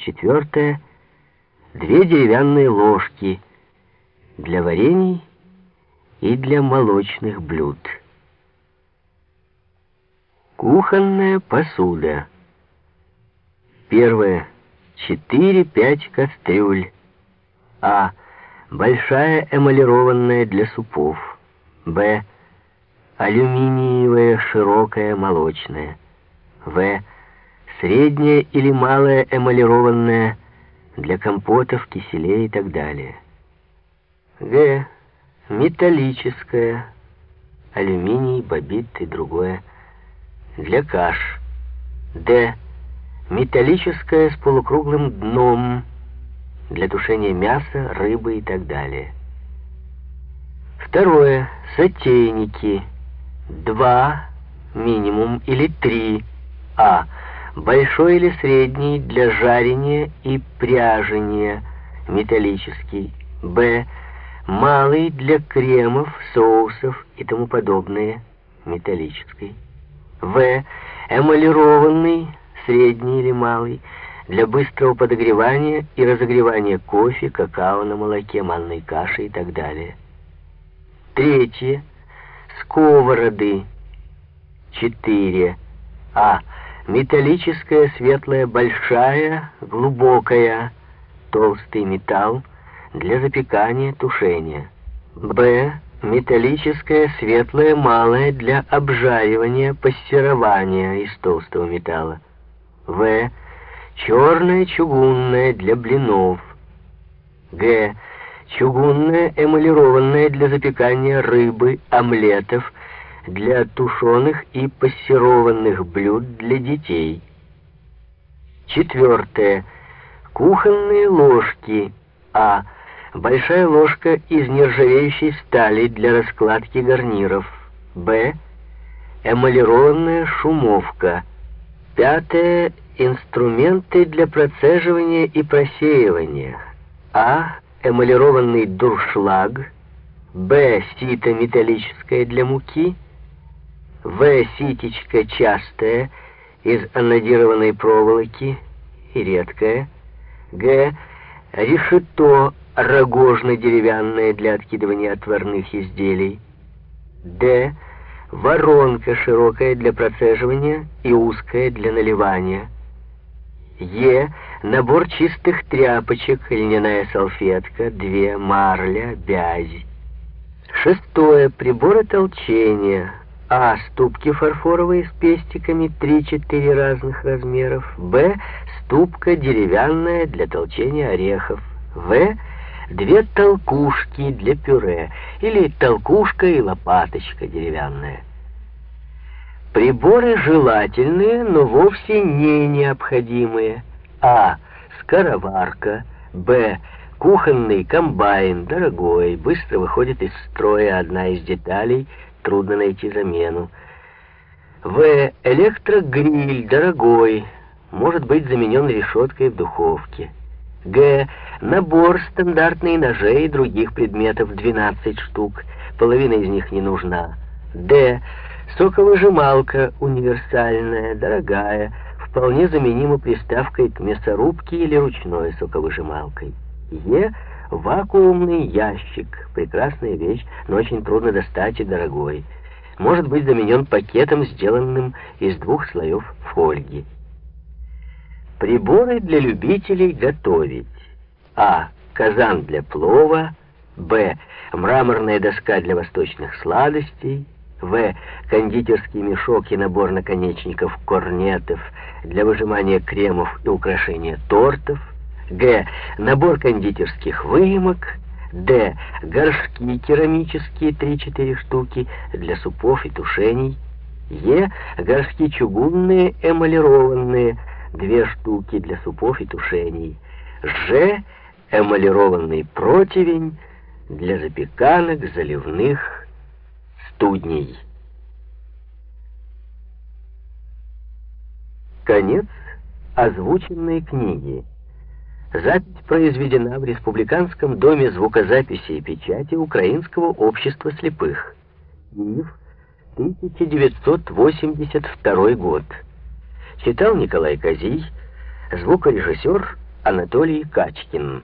Четвертое. Две деревянные ложки для варений и для молочных блюд. Кухонная посуда. Первое. 4-5 кастрюль. А. Большая эмалированная для супов. Б. Алюминиевая широкая молочная. В. Средняя или малая эмалированная для компотов, киселей и так далее. Г. Металлическая, алюминий, бобит и другое, для каш. Д. Металлическая с полукруглым дном, для тушения мяса, рыбы и так далее. Второе. Сотейники. Два, минимум, или три. А. Большой или средний для жарения и пряжения, металлический. Б. Малый для кремов, соусов и тому подобное, металлический. В. Эмалированный, средний или малый, для быстрого подогревания и разогревания кофе, какао на молоке, манной каши и так далее. Третье. Сковороды. Четыре. А. Металлическая, светлая, большая, глубокая, толстый металл для запекания, тушения. Б. Металлическая, светлая, малая для обжаривания, пассерования из толстого металла. В. Черная, чугунная для блинов. Г. Чугунная, эмалированная для запекания рыбы, омлетов, для тушеных и пассерованных блюд для детей. Четвертое. Кухонные ложки. А. Большая ложка из нержавеющей стали для раскладки гарниров. Б. Эмалированная шумовка. Пятое. Инструменты для процеживания и просеивания. А. Эмалированный дуршлаг. Б. Сито металлическое для муки. В. Ситечка частая, из анодированной проволоки и редкая. Г. Решето рогожно-деревянное для откидывания отварных изделий. Д. Воронка широкая для процеживания и узкая для наливания. Е. Набор чистых тряпочек, льняная салфетка, две, марля, бязь. Шестое. Приборы толчения. А. Ступки фарфоровые с пестиками 3-4 разных размеров. Б. Ступка деревянная для толчения орехов. В. Две толкушки для пюре. Или толкушка и лопаточка деревянная. Приборы желательные, но вовсе не необходимые. А. Скороварка. Б. Кухонный комбайн, дорогой, быстро выходит из строя одна из деталей – трудно найти замену. В. Электрогриль дорогой, может быть заменен решеткой в духовке. Г. Набор стандартных ножей и других предметов 12 штук, половина из них не нужна. Д. Соковыжималка универсальная, дорогая, вполне заменима приставкой к мясорубке или ручной соковыжималкой. Е. Вакуумный ящик. Прекрасная вещь, но очень трудно достать и дорогой. Может быть заменен пакетом, сделанным из двух слоев фольги. Приборы для любителей готовить. А. Казан для плова. Б. Мраморная доска для восточных сладостей. В. Кондитерский мешок и набор наконечников корнетов для выжимания кремов и украшения тортов. Г. Набор кондитерских выемок. Д. Горшки керамические 3-4 штуки для супов и тушений. Е. Горшки чугунные эмалированные 2 штуки для супов и тушений. Ж. Эмалированный противень для запеканок, заливных, студней. Конец озвученной книги. Запись произведена в Республиканском доме звукозаписи и печати Украинского общества слепых. Киев, 1982 год. Читал Николай Козий, звукорежиссер Анатолий Качкин.